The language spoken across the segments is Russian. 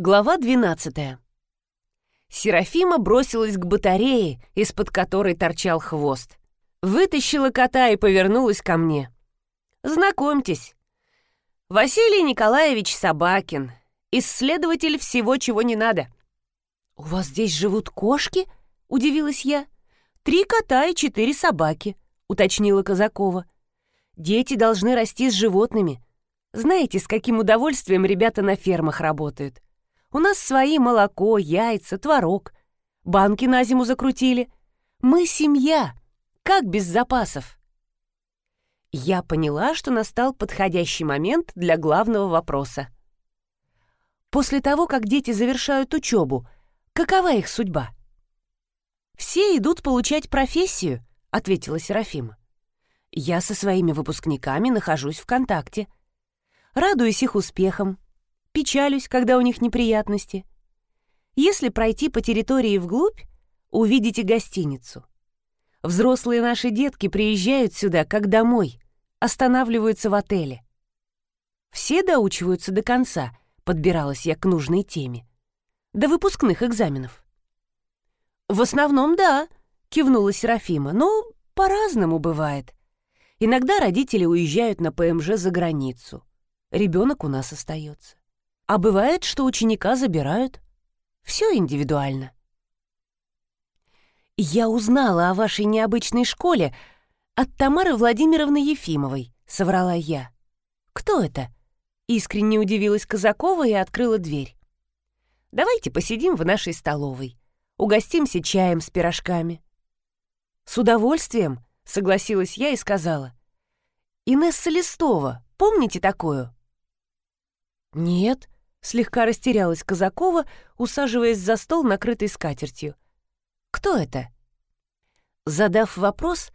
Глава 12. Серафима бросилась к батарее, из-под которой торчал хвост. Вытащила кота и повернулась ко мне. «Знакомьтесь, Василий Николаевич Собакин, исследователь всего, чего не надо». «У вас здесь живут кошки?» — удивилась я. «Три кота и четыре собаки», — уточнила Казакова. «Дети должны расти с животными. Знаете, с каким удовольствием ребята на фермах работают?» У нас свои молоко, яйца, творог. Банки на зиму закрутили. Мы семья. Как без запасов? Я поняла, что настал подходящий момент для главного вопроса. После того, как дети завершают учебу, какова их судьба? «Все идут получать профессию», — ответила Серафима. «Я со своими выпускниками нахожусь в контакте. Радуюсь их успехам, печалюсь, когда у них неприятности. Если пройти по территории вглубь, увидите гостиницу. Взрослые наши детки приезжают сюда, как домой, останавливаются в отеле. Все доучиваются до конца, подбиралась я к нужной теме. До выпускных экзаменов. «В основном, да», — кивнула Серафима, «но по-разному бывает. Иногда родители уезжают на ПМЖ за границу. Ребенок у нас остается. А бывает, что ученика забирают. Все индивидуально. «Я узнала о вашей необычной школе от Тамары Владимировны Ефимовой», — соврала я. «Кто это?» — искренне удивилась Казакова и открыла дверь. «Давайте посидим в нашей столовой. Угостимся чаем с пирожками». «С удовольствием», — согласилась я и сказала. «Инесса Листова, помните такую?» «Нет», Слегка растерялась Казакова, усаживаясь за стол, накрытый скатертью. «Кто это?» Задав вопрос,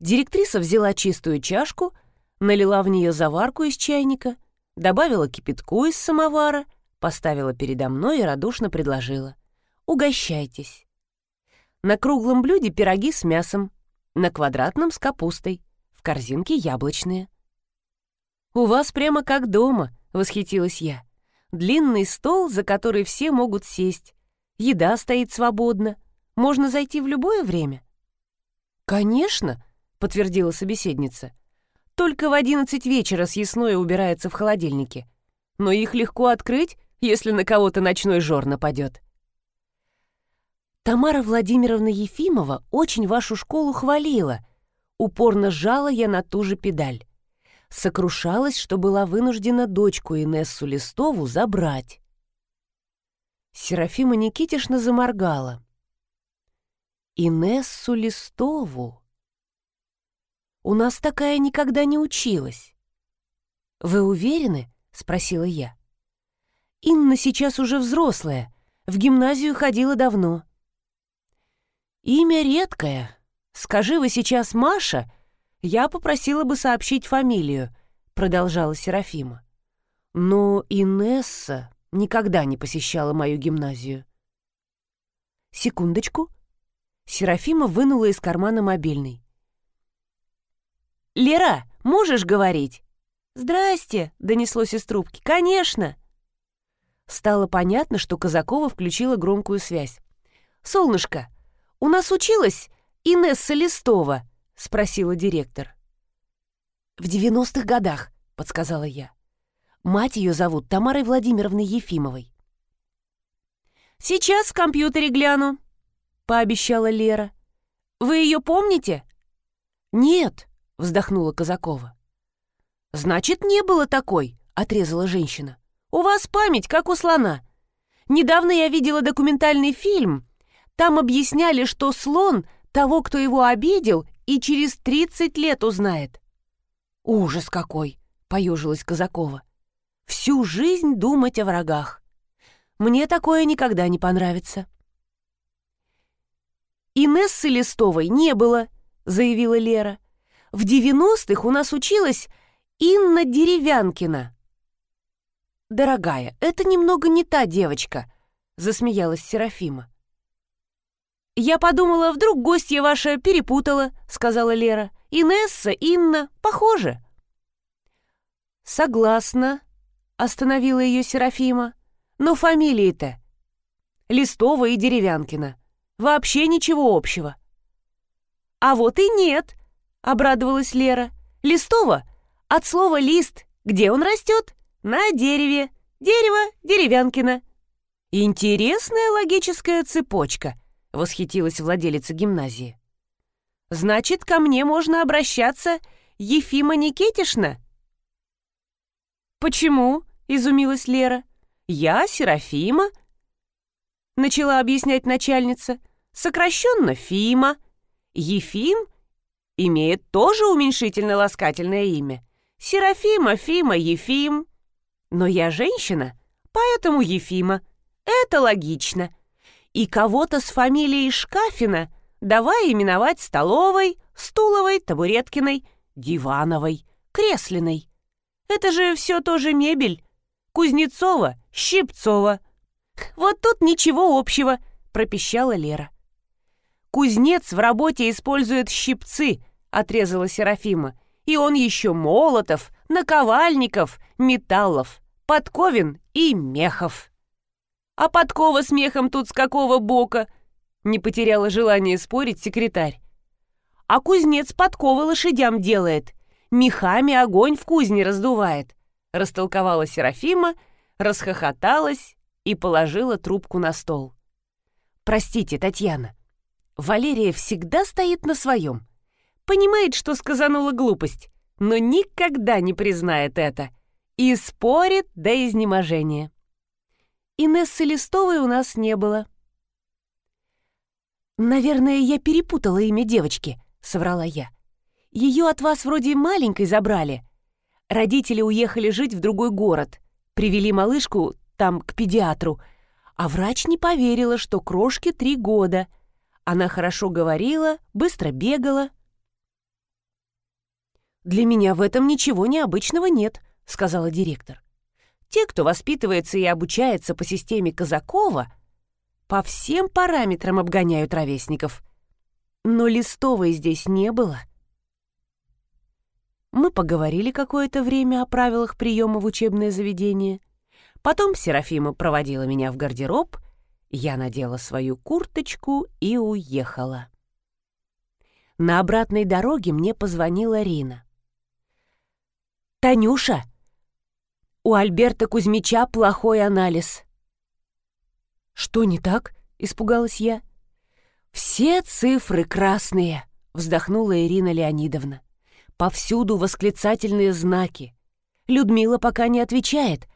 директриса взяла чистую чашку, налила в нее заварку из чайника, добавила кипятку из самовара, поставила передо мной и радушно предложила. «Угощайтесь». На круглом блюде пироги с мясом, на квадратном с капустой, в корзинке яблочные. «У вас прямо как дома», — восхитилась я. Длинный стол, за который все могут сесть. Еда стоит свободно. Можно зайти в любое время. «Конечно», — подтвердила собеседница. «Только в одиннадцать вечера съестное убирается в холодильнике. Но их легко открыть, если на кого-то ночной жор нападет». «Тамара Владимировна Ефимова очень вашу школу хвалила», упорно сжала я на ту же педаль сокрушалась, что была вынуждена дочку Инессу Листову забрать. Серафима Никитишна заморгала. «Инессу Листову? У нас такая никогда не училась». «Вы уверены?» — спросила я. «Инна сейчас уже взрослая, в гимназию ходила давно». «Имя редкое. Скажи вы сейчас Маша, я попросила бы сообщить фамилию», — продолжала Серафима. «Но Инесса никогда не посещала мою гимназию». «Секундочку». Серафима вынула из кармана мобильный. «Лера, можешь говорить?» «Здрасте», — донеслось из трубки. «Конечно». Стало понятно, что Казакова включила громкую связь. «Солнышко, у нас училась Инесса Листова», — спросила директор. «В девяностых годах», — подсказала я. «Мать ее зовут Тамарой Владимировной Ефимовой». «Сейчас в компьютере гляну», — пообещала Лера. «Вы ее помните?» «Нет», — вздохнула Казакова. «Значит, не было такой», — отрезала женщина. «У вас память, как у слона. Недавно я видела документальный фильм. Там объясняли, что слон того, кто его обидел, и через тридцать лет узнает. «Ужас какой!» — поежилась Казакова. «Всю жизнь думать о врагах. Мне такое никогда не понравится». «Инессы Листовой не было», — заявила Лера. «В девяностых у нас училась Инна Деревянкина». «Дорогая, это немного не та девочка», — засмеялась Серафима. «Я подумала, вдруг гостья ваша перепутала», — сказала Лера. «Инесса, Инна, похоже». «Согласна», — остановила ее Серафима. Но фамилии-то Листова и Деревянкина. Вообще ничего общего. А вот и нет, обрадовалась Лера. Листова от слова лист. Где он растет? На дереве. Дерево Деревянкина. Интересная логическая цепочка, восхитилась владелица гимназии. Значит, ко мне можно обращаться Ефима Никитишна? Почему? изумилась Лера. Я Серафима, начала объяснять начальница. Сокращенно Фима. Ефим имеет тоже уменьшительно-ласкательное имя. Серафима, Фима, Ефим. Но я женщина, поэтому Ефима. Это логично. И кого-то с фамилией Шкафина давай именовать столовой, стуловой, табуреткиной, дивановой, креслиной. Это же все тоже мебель. Кузнецова, Щипцова. Вот тут ничего общего, пропищала Лера. Кузнец в работе использует щипцы, отрезала Серафима. И он еще молотов, наковальников, металлов, подковин и мехов. А подкова с мехом тут с какого бока? Не потеряла желание спорить секретарь. А кузнец подковы лошадям делает. Мехами огонь в кузне раздувает. Растолковала Серафима, расхохоталась и положила трубку на стол. «Простите, Татьяна, Валерия всегда стоит на своем. Понимает, что сказанула глупость, но никогда не признает это. И спорит до изнеможения. Инессы Листовой у нас не было. «Наверное, я перепутала имя девочки», — соврала я. «Ее от вас вроде маленькой забрали. Родители уехали жить в другой город. Привели малышку там к педиатру. А врач не поверила, что крошке три года. Она хорошо говорила, быстро бегала». «Для меня в этом ничего необычного нет», — сказала директор. Те, кто воспитывается и обучается по системе Казакова, по всем параметрам обгоняют ровесников. Но Листовой здесь не было. Мы поговорили какое-то время о правилах приема в учебное заведение. Потом Серафима проводила меня в гардероб, я надела свою курточку и уехала. На обратной дороге мне позвонила Рина. «Танюша!» У Альберта Кузьмича плохой анализ». «Что не так?» — испугалась я. «Все цифры красные», — вздохнула Ирина Леонидовна. «Повсюду восклицательные знаки. Людмила пока не отвечает,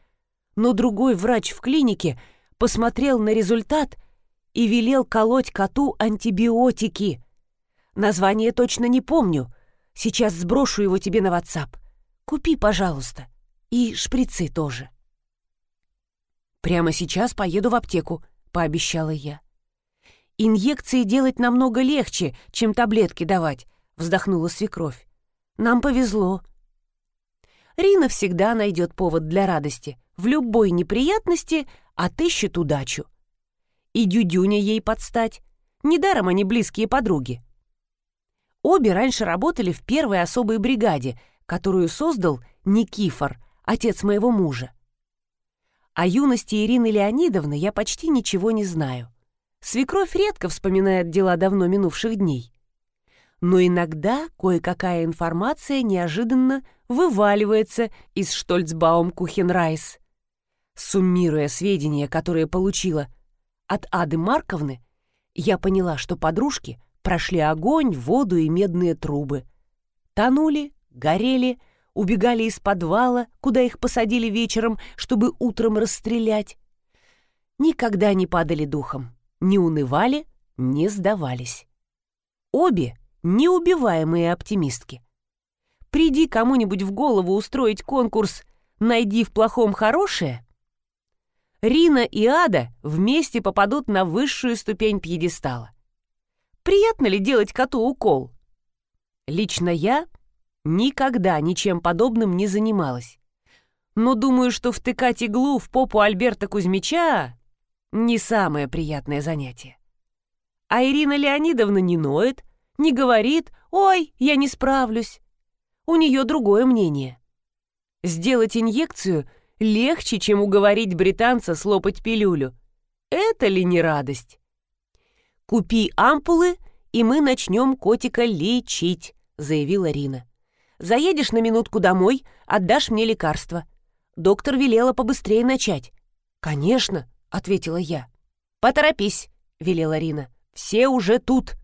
но другой врач в клинике посмотрел на результат и велел колоть коту антибиотики. Название точно не помню. Сейчас сброшу его тебе на WhatsApp. Купи, пожалуйста». И шприцы тоже. «Прямо сейчас поеду в аптеку», — пообещала я. «Инъекции делать намного легче, чем таблетки давать», — вздохнула свекровь. «Нам повезло». Рина всегда найдет повод для радости. В любой неприятности отыщет удачу. И Дюдюня ей подстать. Недаром они близкие подруги. Обе раньше работали в первой особой бригаде, которую создал Никифор — отец моего мужа. О юности Ирины Леонидовны я почти ничего не знаю. Свекровь редко вспоминает дела давно минувших дней. Но иногда кое-какая информация неожиданно вываливается из Штольцбаум Кухенрайс. Суммируя сведения, которые получила от Ады Марковны, я поняла, что подружки прошли огонь, воду и медные трубы. Тонули, горели, убегали из подвала, куда их посадили вечером, чтобы утром расстрелять. Никогда не падали духом, не унывали, не сдавались. Обе неубиваемые оптимистки. Приди кому-нибудь в голову устроить конкурс «Найди в плохом хорошее», Рина и Ада вместе попадут на высшую ступень пьедестала. Приятно ли делать коту укол? Лично я Никогда ничем подобным не занималась. Но думаю, что втыкать иглу в попу Альберта Кузьмича — не самое приятное занятие. А Ирина Леонидовна не ноет, не говорит «Ой, я не справлюсь». У нее другое мнение. Сделать инъекцию Легче, чем уговорить британца слопать пилюлю. Это ли не радость? «Купи ампулы, и мы начнем котика лечить», — заявила Рина. «Заедешь на минутку домой, отдашь мне лекарство. Доктор велела побыстрее начать». «Конечно», — ответила я. «Поторопись», — велела Рина. «Все уже тут».